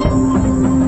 观